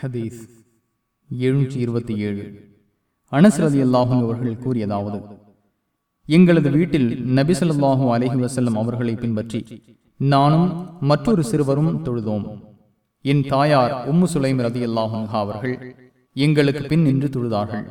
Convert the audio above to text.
ஹதீஸ் எழுநூற்றி இருபத்தி ஏழு. அனசரதி அல்லாஹும் அவர்கள் கூறியதாவது எங்களது வீட்டில் நபிசல்லாஹூ அலஹி வசல்லம் அவர்களை பின்பற்றி நானும் மற்றொரு சிறுவரும் தொழுதோம். என் தாயார் உம்மு சுலைம் ரதி அல்லாஹா அவர்கள் எங்களுக்கு பின் நின்று தொழுதார்கள்.